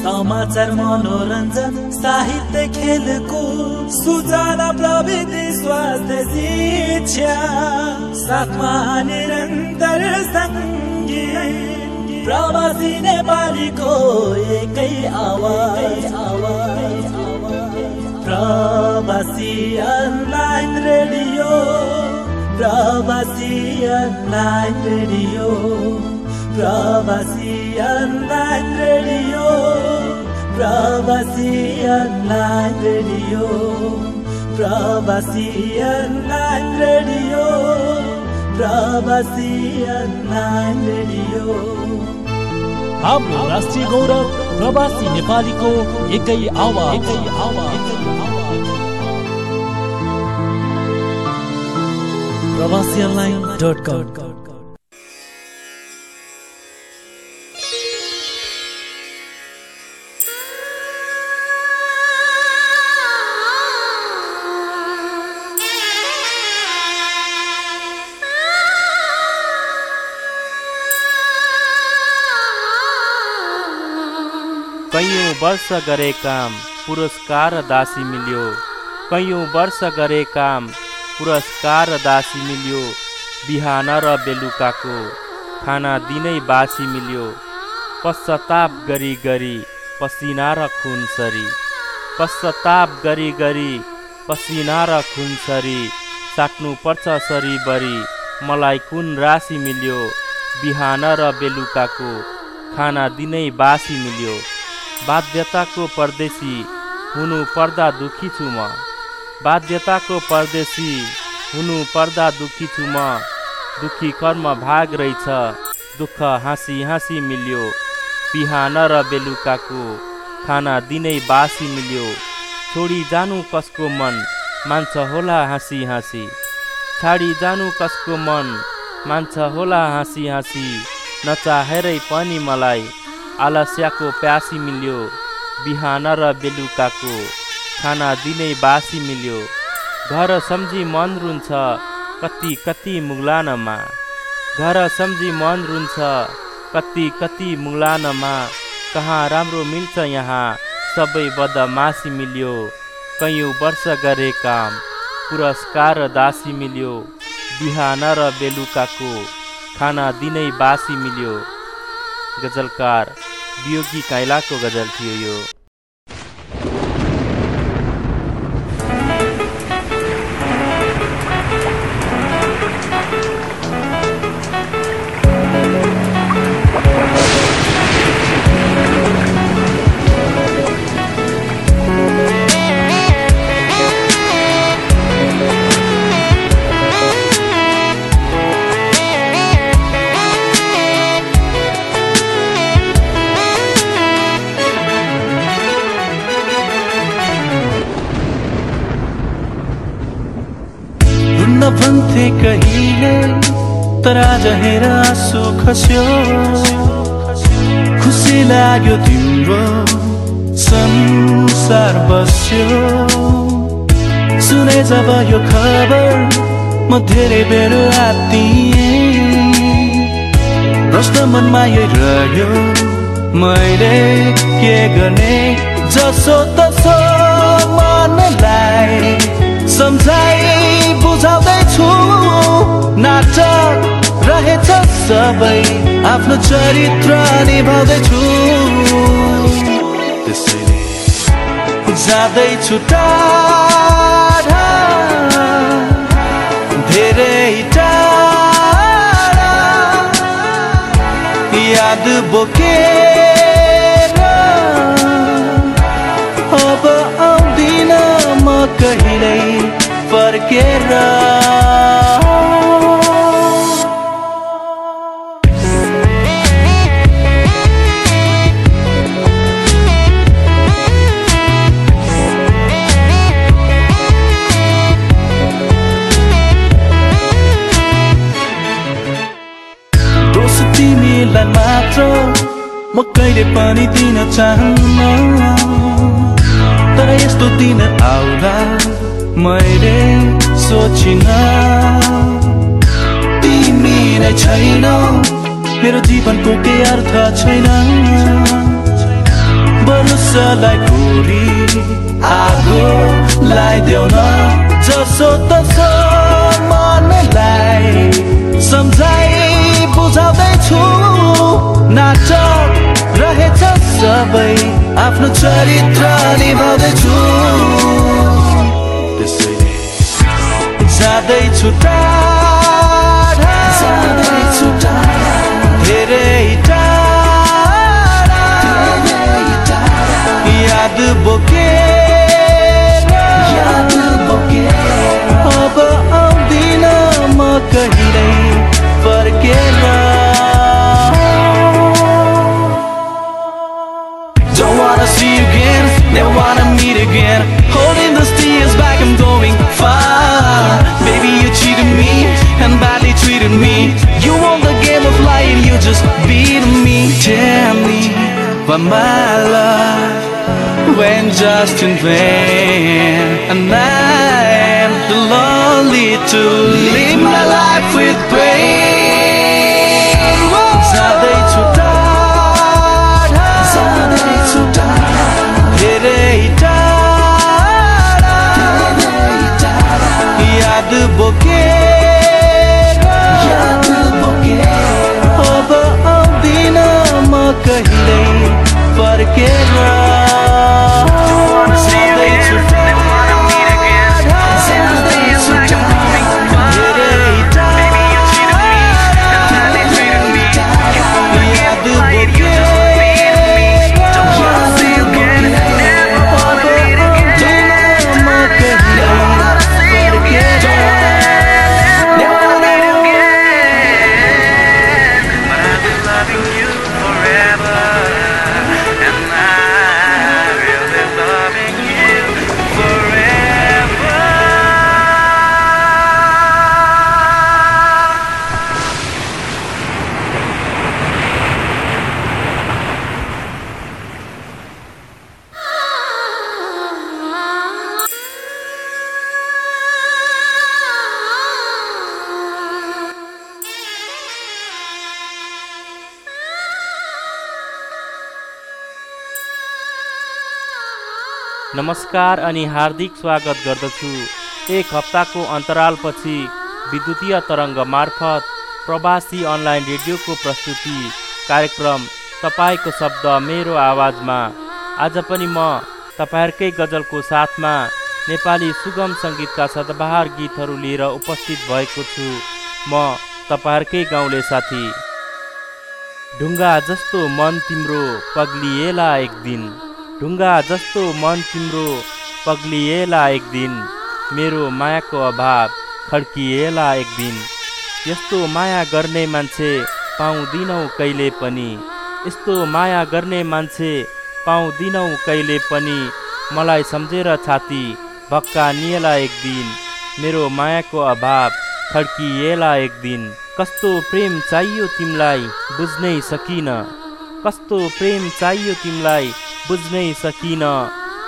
समाचार मनोरञ्जन साहित्य खेलको सूचना प्रविधि स्वास्थ्य शिक्षा साथमा निरन्तर सङ्गीत। प्रवासी नेपालीको एकै आवाज। आवाज प्रवासी अनलाइन रेडियो प्रवासी अनलाइन रेडियो प्रवासी अनलाइन रेडियो प्रवासी अनलाइन रेडियो प्रवासी अनलाइन रेडियो प्रवासी अनलाइन रेडियो हाम्रो राष्ट्रिय गौरव प्रवासी नेपालीको एकै आवाज एकै आवाज प्रवासी अनलाइन डट कम कैयौँ वर्ष गरे काम पुरस्कार दासी मिल्यो। कैयौँ वर्ष गरे काम पुरस्कार दासी मिल्यो। बिहान र बेलुकाको खाना दिनै बासी मिल्यो। पश्चाताप गरी गरी पसिना र खुन सरी। पश्चाताप गरी गरी पसिना र खुन सरी। साट्नु पर्छ सरीबरी मलाई कुन राशि मिल्यो। बिहान र बेलुकाको खाना दिनै बासी मिल्यो। बाध्यताको परदेशी हुनु पर्दा दुखी छु म। बाध्यताको परदेशी हुनु पर्दा दुखी छु म। दुखी कर्म भाग रहेछ। दुःख हाँसी हाँसी मिल्यो। बिहान र बेलुकाको खाना दिनै बासी मिल्यो। छोडी जानु कसको मन? मान्छ होला हाँसी हाँसी। छाडी जानु कसको मन? मान्छ होला हाँसी हाँसी। नचाहेरै पनि मलाई। आलस्याको प्यासी मिल्यो बिहान र बेलुकाको खाना दिनै बासी मिल्यो। घर सम्झी मन रुन्छ कति कति मुगलानमा। घर सम्झी मन रुन्छ कति कति मुगलानमा। कहाँ राम्रो मिल्छ यहाँ सबै बदमासी मिल्यो। कैयौँ वर्ष गरे काम पुरस्कार दासी मिल्यो। बिहान र बेलुकाको खाना दिनै बासी मिल्यो। गजलकार वियोगी काइलाको गजल थियो यो। भन्थे कहिले तर आज हेर आँसु खस्यो खुसी लाग्यो तिम्रो संसार बस्यो सुने जब यो खबर म धेरै बेर आत्तिएँ प्रश्न मनमा यही रह्यो मैले के गर्ने जसो तसो मनलाई सम्झाइ बुझाउँदैछु नाटक रहेछ सबै। आफ्नो चरित्र निभाउँदैछु। त्यसैले जाँदैछु टाढा धेरै टाढा। याद बोकेर कहिल्यै फर्केर तिमीलाई मात्र म कहिले पनि दिन चाहन्न। तर यस्तो दिन आउला मैले सोचिन तिमी नै छैन मेरो जीवनको केही अर्थ छैन मनुष्यलाई कोरी आगो लगाइदेऊ न जसो तसो मनलाई सम्झाइ बुझाउँदैछु नाटक रहेछ सबै आफ्नो चरित्र निभाउँदैछु त्यसैले जाँदैछु टाढा धेरै याद बोकेर just in vain. And I am too lonely to live नमस्कार अनि हार्दिक स्वागत गर्दछु। एक हप्ताको अन्तरालपछि विद्युतीय तरङ्ग मार्फत प्रवासी अनलाइन रेडियोको प्रस्तुति कार्यक्रम तपाईँको शब्द मेरो आवाजमा। आज पनि म तपाईँहरूकै गजलको साथमा नेपाली सुगम सङ्गीतका सदाबहार गीतहरू लिएर उपस्थित भएको छु। म तपाईँहरूकै गाउँले साथी। ढुङ्गा जस्तो मन तिम्रो पग्लिएला एक दिन। ढुङ्गा जस्तो मन तिम्रो पग्लिएला एक दिन मेरो मायाको अभाव खड्किएला एक दिन यस्तो माया गर्ने मान्छे पाउँदिनौ कहिले पनि। यस्तो माया गर्ने मान्छे पाउँदिनौ कहिले पनि। मलाई सम्झेर छाती भक्कानिएला एक दिन मेरो मायाको अभाव खड्किएला एक दिन कस्तो प्रेम चाहियो तिमीलाई बुझ्नै सकिन। कस्तो प्रेम चाहियो तिमीलाई बुझ्नै सकिन।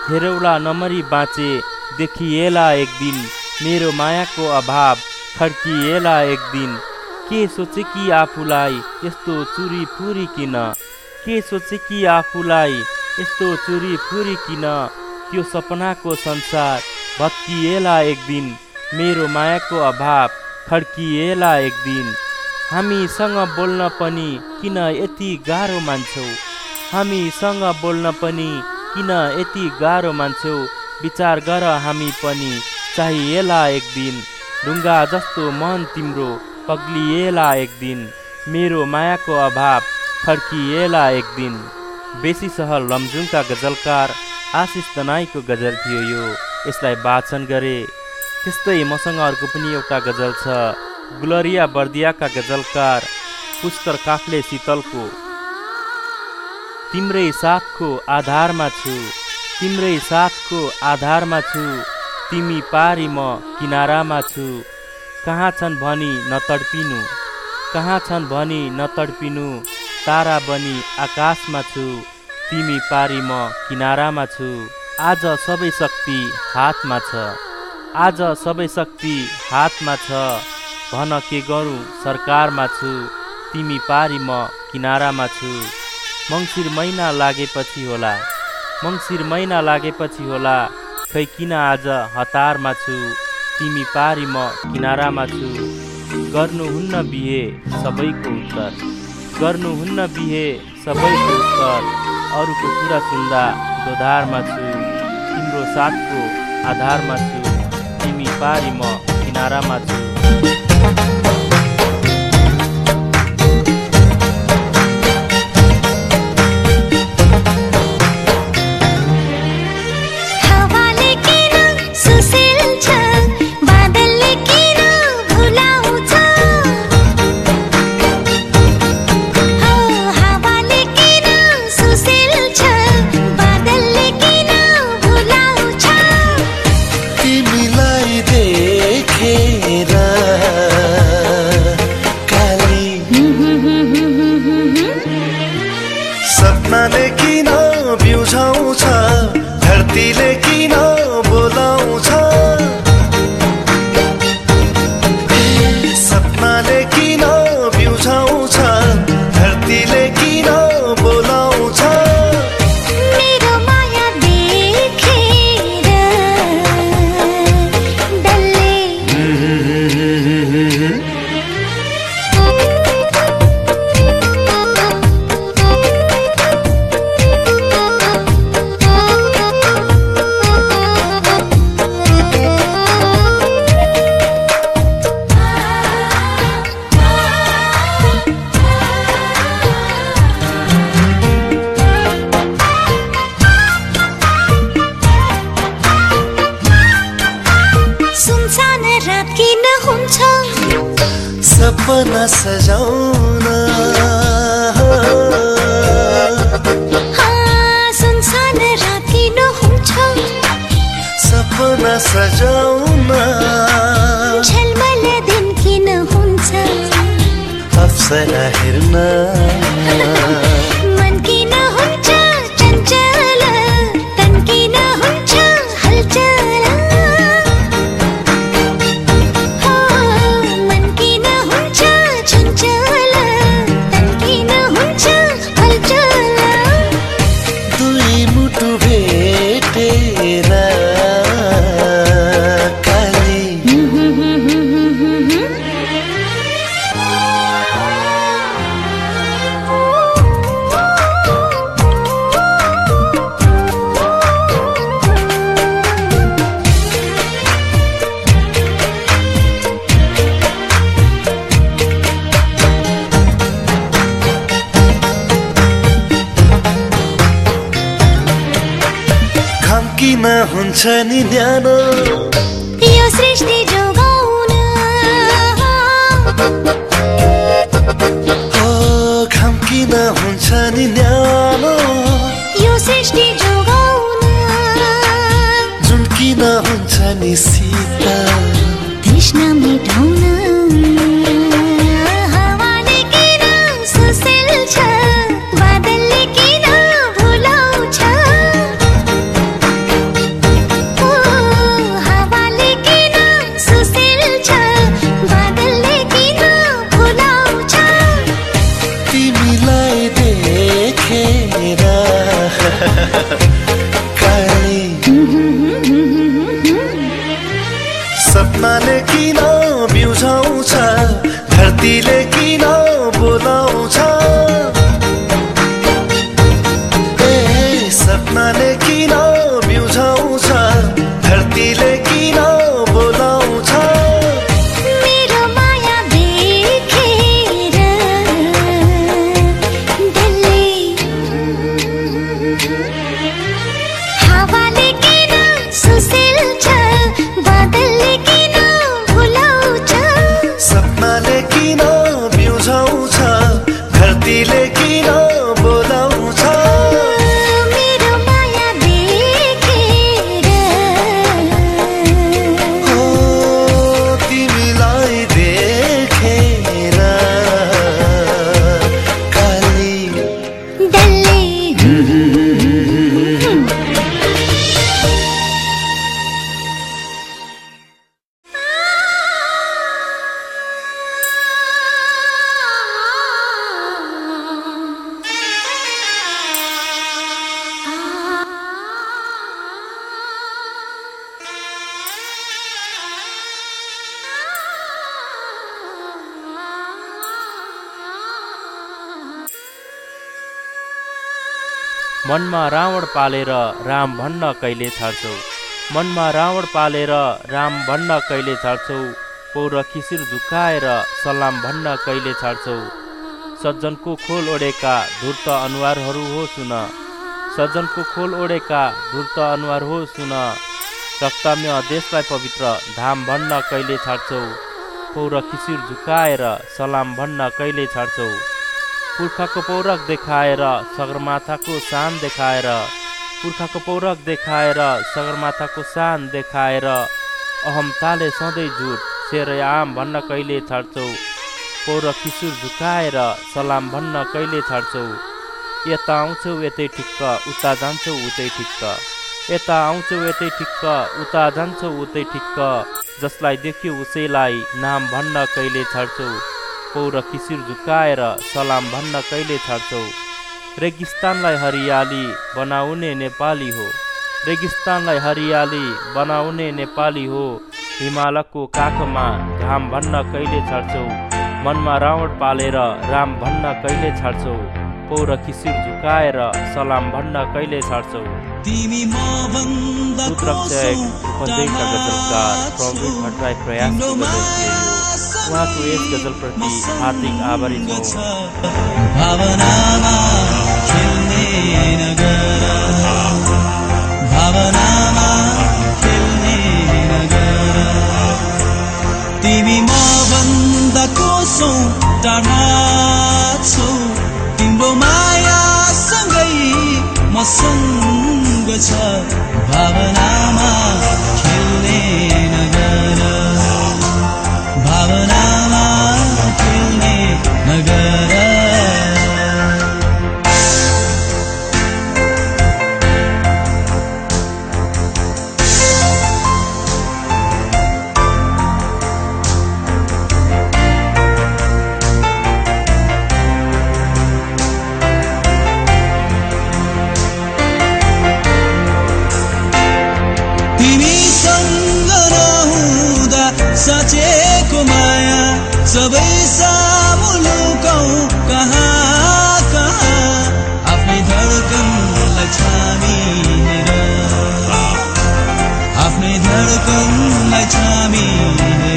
हेरौला नमरी बाँचे देखिएला एक दिन मेरो मायाको अभाव खड्किएला एक दिन के सोचे कि आफूलाई यस्तो चुरी फुरी किन के सोचे कि आफूलाई यस्तो चुरी फुरी किन त्यो सपनाको संसार भत्किएला एक दिन मेरो मायाको अभाव खड्किएला एक दिन हामीसँग बोल्न पनि किन यति गाह्रो मान्छौ? हामीसँग बोल्न पनि किन यति गाह्रो मान्छौ विचार गर हामी पनि। चाहिएला एक दिन ढुङ्गा जस्तो मन तिम्रो पग्लिएला एक दिन मेरो मायाको अभाव खड्किएला एक दिन बेसी सहर लमजुङका गजलकार आशिष दनाईको गजल थियो यो। यसलाई वाचन गरे। त्यस्तै मसँग अर्को पनि एउटा गजल छ। गुलरिया बर्दियाका गजलकार पुष्कर काफ्ले शीतलको तिम्रै साथको आधारमा छु। तिम्रै साथको आधारमा छु। तिमी पारी म किनारामा छु। कहाँ छन् भनी नतड्पिनु। कहाँ छन् भनी नतड्पिनु। तारा बनी आकाशमा छु। तिमी पारी म किनारामा छु। आज सबै शक्ति हातमा छ। आज सबै शक्ति हातमा छ। भन के गरौँ सरकारमा छु। तिमी पारी म किनारामा छु। मङ्सिर महिना लागेपछि होला। मङ्सिर महिना लागेपछि होला। खै किन आज हतारमा छु? तिमी पारी म किनारामा छु। गर्नुहुन्न बिहे सबैको उत्तर। गर्नुहुन्न बिहे सबैको उत्तर। अरूको कुरा सुन्दा दोधारमा छु। तिम्रो साथको आधारमा छु। तिमी पारी म किनारामा छु। te quiero. तृष्णा मेटाउन मनमा रावण पालेर राम भन्न कहिले छाड्छौ? मनमा रावण पालेर राम भन्न कहिले छाड्छौ? पौर खिसिर झुकाएर सलाम भन्न कहिले छाड्छौ? सज्जनको खोल ओढेका धूर्त अनुहारहरू हो सुन। सज्जनको खोल ओढेका धूर्त अनुहार हो सुन। रक्तम्य देशलाई पवित्र धाम भन्न कहिले छाड्छौ? पौर खिसिर झुकाएर सलाम भन्न कहिले छाड्छौ? पुर्खाको पौरख देखाएर सगरमाथाको शान देखाएर पुर्खाको पौरख देखाएर सगरमाथाको शान देखाएर अहमताले सधैँ झुट सेरयाम भन्न कहिले छाड्छौ? पौर खिसुर झुकाएर सलाम भन्न कहिले छाड्छौ? यता आउँछौ यतै ठिक्क उता जान्छौ उतै ठिक्क। यता आउँछौ यतै ठिक्क उता जान्छौ उतै ठिक्क जसलाई देख्यो उसैलाई नाम भन्न कहिले छाड्छौ? पौर खिसिर झुकाएर सलाम भन्न कहिले छाड्छौ? रेगिस्तानलाई हरियाली बनाउने नेपाली हो। रेगिस्तानलाई हरियाली बनाउने नेपाली हो। हिमालयको काखमा घाम भन्न कहिले छाड्छौ? मनमा रावण पालेर राम भन्न कहिले छाड्छौ? पौर खिसिर झुकाएर सलाम भन्न कहिले छाड्छौ? गजलकार प्रवीण भट्टराई प्रयास उहाँको यस गजलप्रति हार्दिक आभारी छौँ। आफ्नै धडकनलाई छामिएर तिमीसँग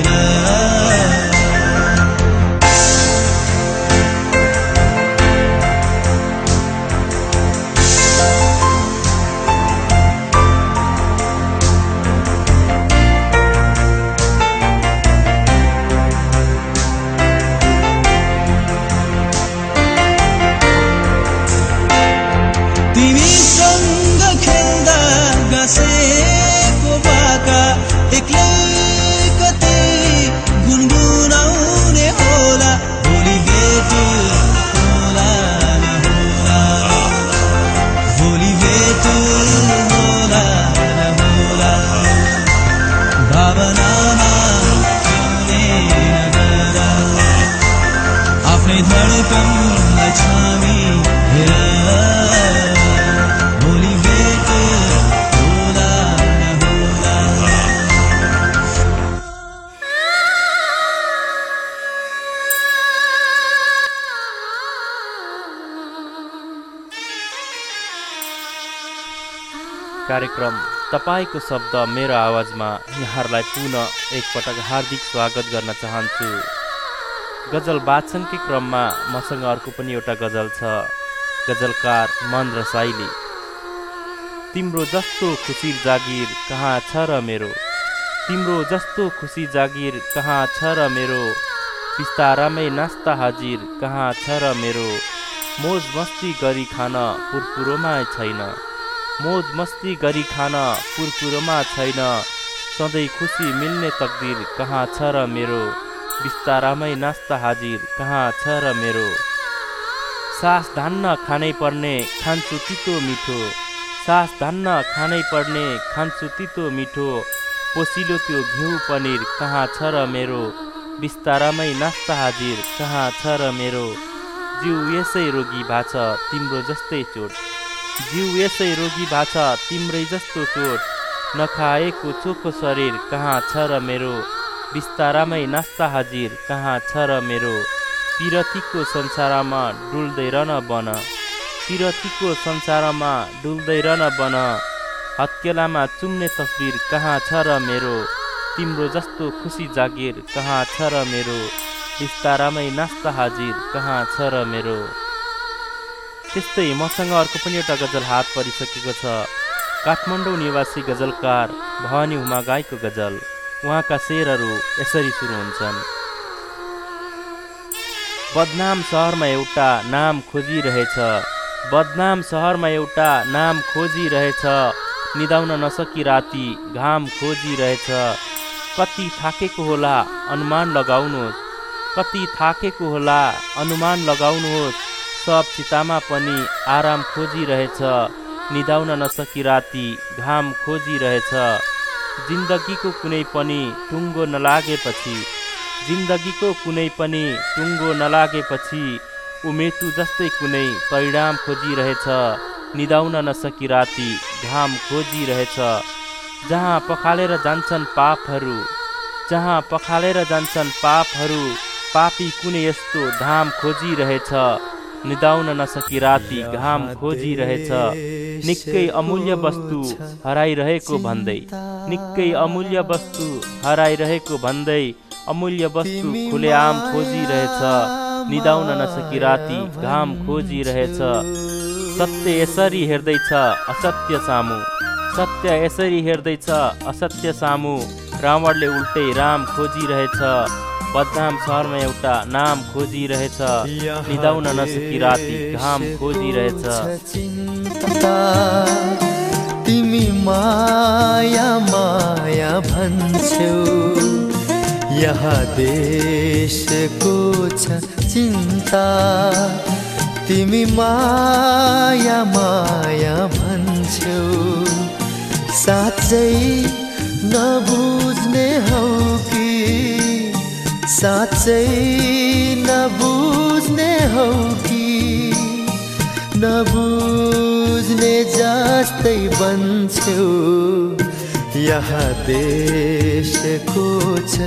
कार्यक्रम तपाईँको शब्द मेरो आवाजमा यहाँहरूलाई पुनः एकपटक हार्दिक स्वागत गर्न चाहन्छु। गजल वाचनकै क्रममा मसँग अर्को पनि एउटा गजल छ गजलकार मन रसाइली तिम्रो जस्तो खुसी जागिर कहाँ छ र मेरो? तिम्रो जस्तो खुसी जागिर कहाँ छ र मेरो? बिस्तारामै नास्ता हाजिर कहाँ छ र मेरो? मोज मस्ती गरी खान पुरपुरोमा छैन। मोज मस्ती गरी खान पुरपुरोमा छैन। सधैँ खुसी मिल्ने तकदिर कहाँ छ र मेरो? बिस्तारामै नास्ता हाजिर कहाँ छ र मेरो? सास धान्न खानै पर्ने खान्छु तितो मिठो। सास धान्न खानै पर्ने खान्छु तितो मिठो। पोसिलो त्यो घिउ पनिर कहाँ छ र मेरो? बिस्तारामै नास्ता हाजिर कहाँ छ र मेरो? जिउ यसै रोगी भाछ तिम्रो जस्तै चोट। जिउ यसै रोगी भाछ तिम्रै जस्तो चोट नखाएको चोखो शरीर कहाँ छ र मेरो? बिस्तारामै नास्ता हाजिर कहाँ छ र मेरो? पिरतीको संसारमा डुल्दै रन बन। पिरतीको संसारमा डुल्दै रन बन। हत्केलामा चुम्ने तस्बिर कहाँ छ र मेरो? तिम्रो जस्तो खुसी जागिर कहाँ छ र मेरो? बिस्तारामै नास्ता हाजिर कहाँ छ र मेरो? त्यस्तै मसँग अर्को पनि एउटा गजल हात परिसकेको छ। काठमाडौँ निवासी गजलकार भवानी हुमा गाईको गजल। उहाँका शेरहरू यसरी सुरु हुन्छन्। बदनाम सहरमा एउटा नाम खोजिरहेछ। बदनाम सहरमा एउटा नाम खोजिरहेछ। निदाउन नसकी राति घाम खोजिरहेछ। कति थाकेको होला अनुमान लगाउनुहोस्। कति थाकेको होला अनुमान लगाउनुहोस्। सब चितामा पनि आराम खोजिरहेछ। निदाउन नसकी राति घाम खोजिरहेछ। जिन्दगीको कुनै पनि टुङ्गो नलागेपछि जिन्दगीको कुनै पनि टुङ्गो नलागेपछि ऊ मृत्यु जस्तै कुनै परिणाम खोजिरहेछ। निदाउन नसकी राति घाम खोजिरहेछ। जहाँ पखालेर जान्छन् पापहरू जहाँ पखालेर जान्छन् पापहरू पापी कुनै यस्तो धाम खोजिरहेछ। निदाउन नसकी राति घाम खोजिरहेछ निकै अमूल्य वस्तु हराइरहेको भन्दै। निकै अमूल्य वस्तु हराइरहेको भन्दै अमूल्य वस्तु खुलेआम खोजिरहेछ निदाउन नसकी राति घाम खोजिरहेछ सत्य यसरी हेर्दैछ असत्य सामु। सत्य यसरी हेर्दैछ असत्य सामु। रावणले उल्टै राम खोजिरहेछ बदनाम सहरमा एउटा नाम खोजिरहेछ निदाउन नसकी राति घाम खोजिरहेछ तिमी माया माया भन्छौ। यहाँ देशको छ चिन्ता। तिमी माया माया भन्छौ। साँच्चै नबुझ्ने हौ। साँच्चै नबुझ्ने हौ कि? नबुझ्ने जस्तै बन्छौ। यहाँ देशको छ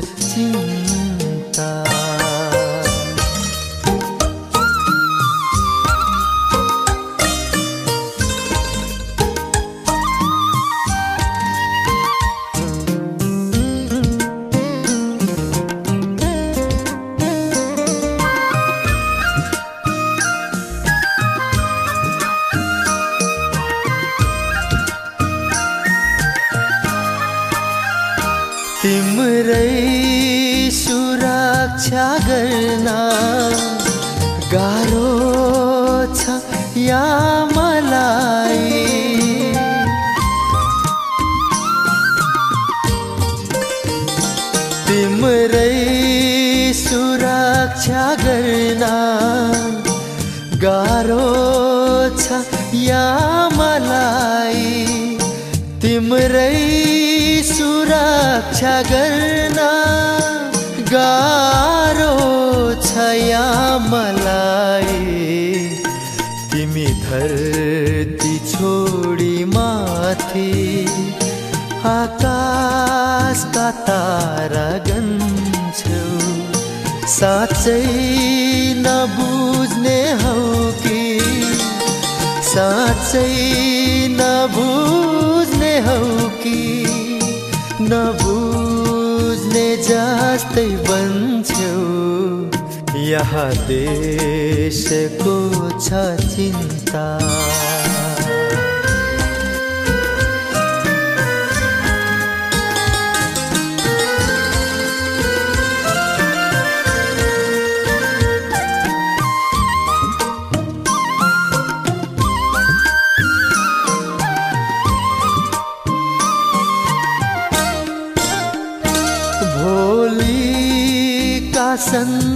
सुरक्षा गर्न गाह्रो छ या मलाई तिम्रै सुरक्षा गर्न गाह्रो छ या मलाई तिमी धरती छोडी माथि आकाशका तारा साँच्चै नबुझ्ने हौ कि? साँच्चै नबुझ्ने हौ कि? नबुझ्ने जस्तै बन्छौ। यहाँ देशको छ चिन्ता। sân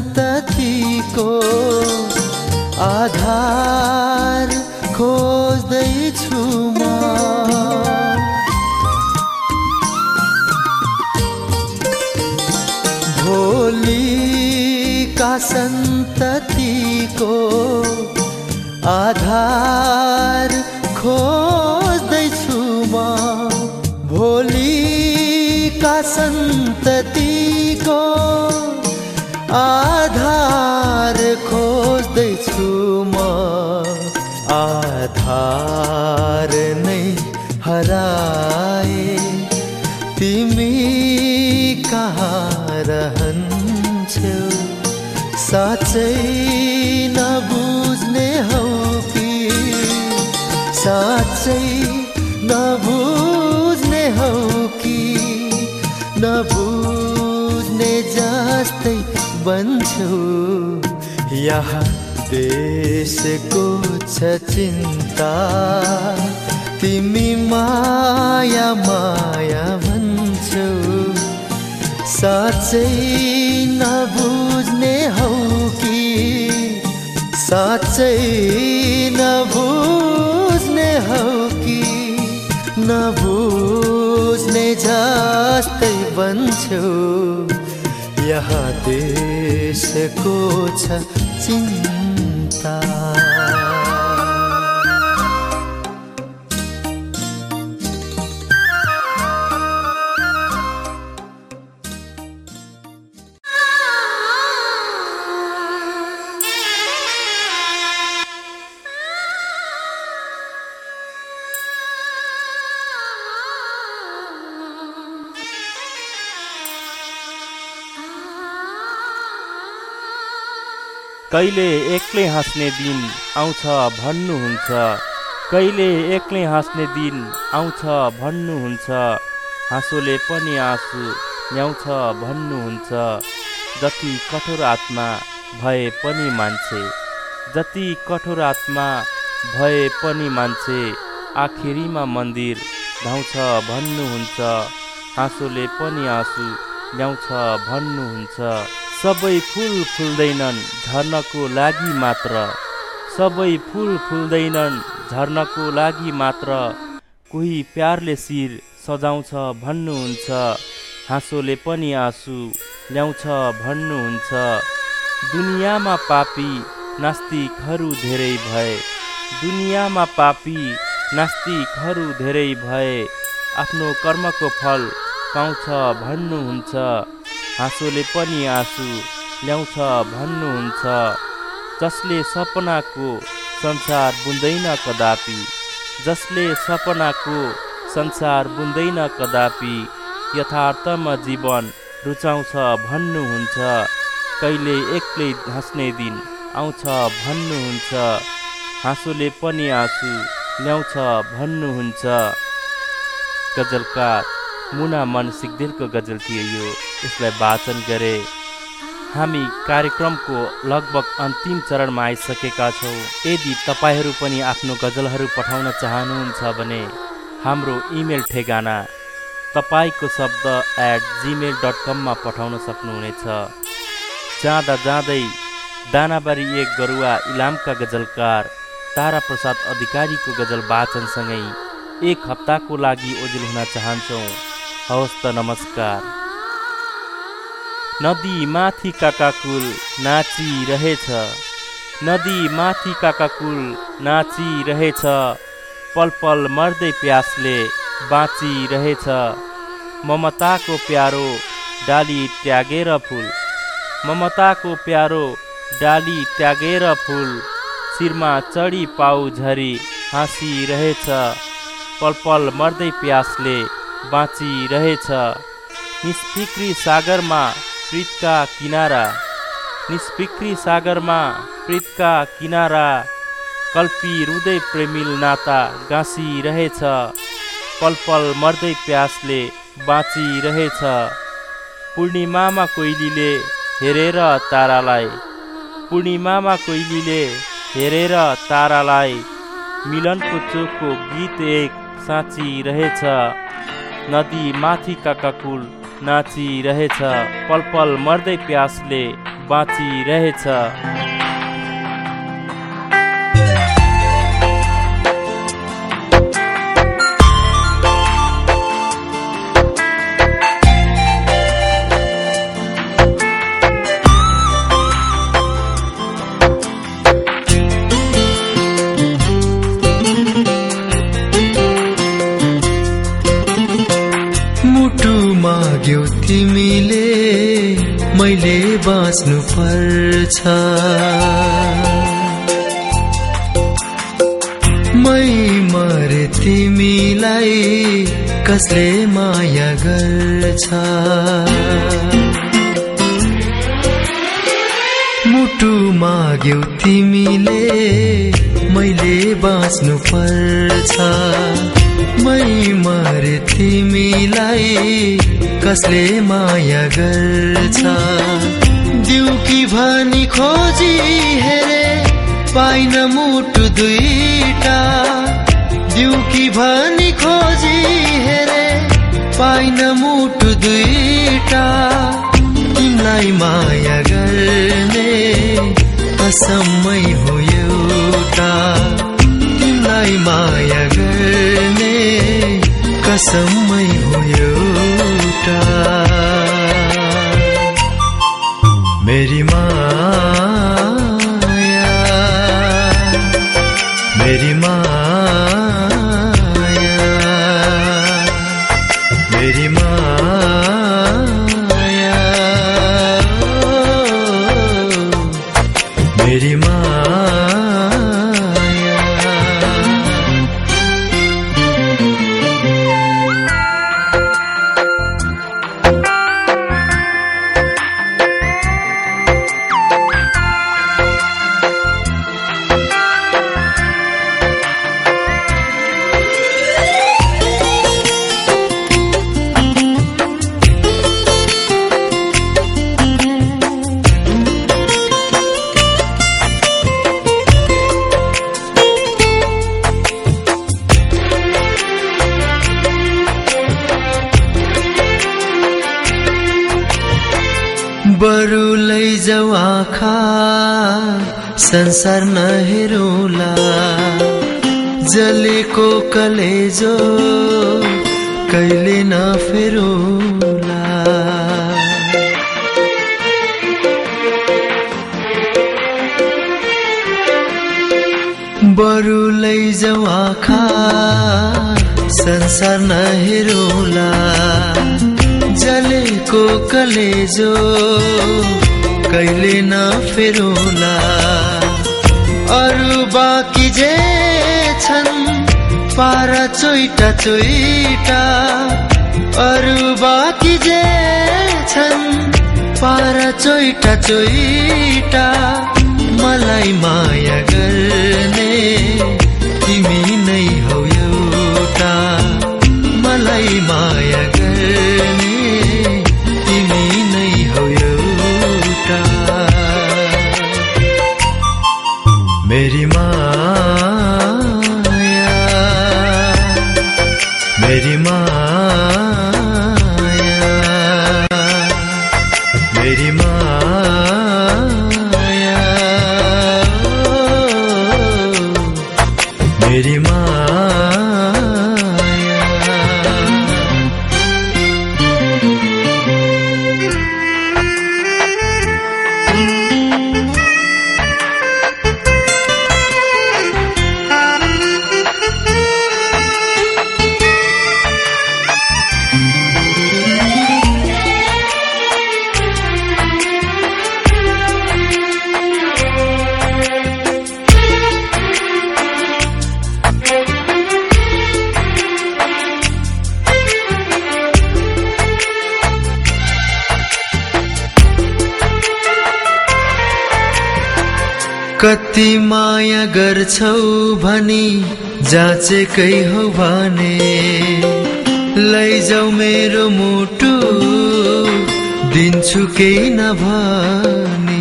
बन्छौ। यहाँ देशको छ चिन्ता। तिमी माया माया भन्छौ। साँच्चै नबुझ्ने हौ कि? साँच्चै नबुझ्ने हौ कि? नबुझ्ने जस्तै बन्छौ। यहाँ देशको छ चिन्ता। कहिले एक्लै हाँस्ने दिन आउँछ भन्नुहुन्छ। कहिले एक्लै हाँस्ने दिन आउँछ भन्नुहुन्छ। हाँसोले पनि आँसु ल्याउँछ भन्नुहुन्छ। जति कठोर आत्मा भए पनि मान्छे। जति कठोर आत्मा भए पनि मान्छे आखिरीमा मन्दिर धाउँछ भन्नुहुन्छ। हाँसोले पनि आँसु ल्याउँछ भन्नुहुन्छ। सबै फुल फुल्दैनन् झर्नको लागि मात्र। सबै फुल फुल्दैनन् झर्नको लागि मात्र। कोही प्यारले शिर सजाउँछ भन्नुहुन्छ हाँसोले पनि आँसु ल्याउँछ भन्नुहुन्छ। दुनियाँमा पापी नास्तिकहरू धेरै भए। दुनियाँमा पापी नास्तिकहरू धेरै भए। आफ्नो कर्मको फल पाउँछ भन्नुहुन्छ। हाँसोले पनि आँसु ल्याउँछ भन्नुहुन्छ। जसले सपनाको संसार बुन्दैन कदापि जसले सपनाको संसार बुन्दैन कदापि यथार्थमा जीवन रुचाउँछ भन्नुहुन्छ। कहिले एक्लै हाँस्ने दिन आउँछ भन्नुहुन्छ। हाँसोले पनि आँसु ल्याउँछ भन्नुहुन्छ। गजलकार मुना मन सिग्देलको गजल थियो यो। यसलाई वाचन गरे। हामी कार्यक्रमको लगभग अन्तिम चरणमा आइसकेका छौँ। यदि तपाईँहरू पनि आफ्नो गजलहरू पठाउन चाहनुहुन्छ भने हाम्रो इमेल ठेगाना तपाईँको शब्द एट जिमेल डट कममा पठाउन सक्नुहुनेछ। जाँदा जाँदै दानाबारी एक गरुवा इलामका गजलकार तारा प्रसाद अधिकारीको गजल वाचनसँगै एक हप्ताको लागि ओझेल हुन चाहन्छौँ। हवस् त नमस्कार। नदी माथि काकाकुल नाचिरहेछ। नदी माथि काकाकुल नाचिरहेछ। पल पल मर्दै प्यासले बाँचिरहेछ। ममताको प्यारो डाली त्यागेर फुल। ममताको प्यारो डाली त्यागेर फुल। शिरमा चढी पाउ झरी हाँसिरहेछ। पल पल मर्दै प्यासले बाँचिरहेछ। निष्फिक्री सागरमा प्रीतका किनारा निष्फिक्री सागरमा प्रीतका किनारा कल्पी रुँदै प्रेमिल नाता गाँसिरहेछ। पल पल मर्दै प्यासले बाँचिरहेछ। पूर्णिमामा कोइलीले हेरेर तारालाई पूर्णिमामा कोइलीले हेरेर तारालाई मिलनको चोकको गीत एक साँचिरहेछ। नदी माथि काकाकुल नाचिरहेछ पल पल मर्दै प्यासले बाँचिरहेछ तिमीले मैले बाँच्नु पर्छ। मै मरे तिमीलाई कसले माया गर्छ? मुटु माग्यौ तिमीले मैले बाँच्नु पर्छ। मै मरे तिमीलाई कसले माया गर्छ? दिउकी भनी खोजी हेरे पाइन मुटु दुईटा। दिउकी भनी खोजी हेरे पाइन मुटु दुईटा। तिमीलाई माया गर्ने कसमै हो एउटा। तिमीलाई माया गर्ने कसमै हो एउटा। मेरी माया मेरी माया। संसार नहेरौँला जलेको कलेजो कहिले नफेरौँला अरू बाँकी जे छन् पारा चोइटा चोइटा। अरू बाँकी जे छन् पारा चोइटा चोइटा। मलाई माया गर्ने तिमी माया भनी जाँचेकै हो भने लैजाऊ मेरो मुटु दिन्छु केही नभनी।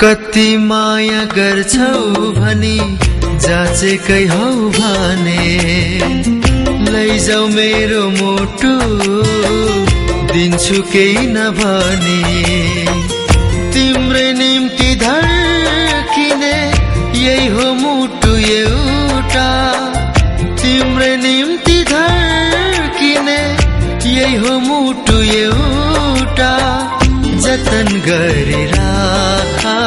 कति माया गर्छौ भनी जाँचेकै हौ भने लैजाऊ मेरो मुटु दिन्छु केही नभनी। तिम्रै निम्ति धड्किने यही हो मुटु एउटा। तिम्रै निम्ति धड्किने यही हो मुटु एउटा। जतन गरी राखा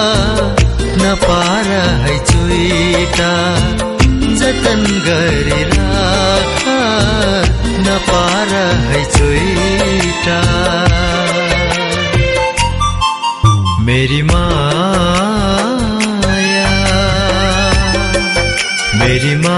नपार है चोइटा। जतन गरी राखा नपार है चोइटा। बेटा। मेरी माया मेरी माँ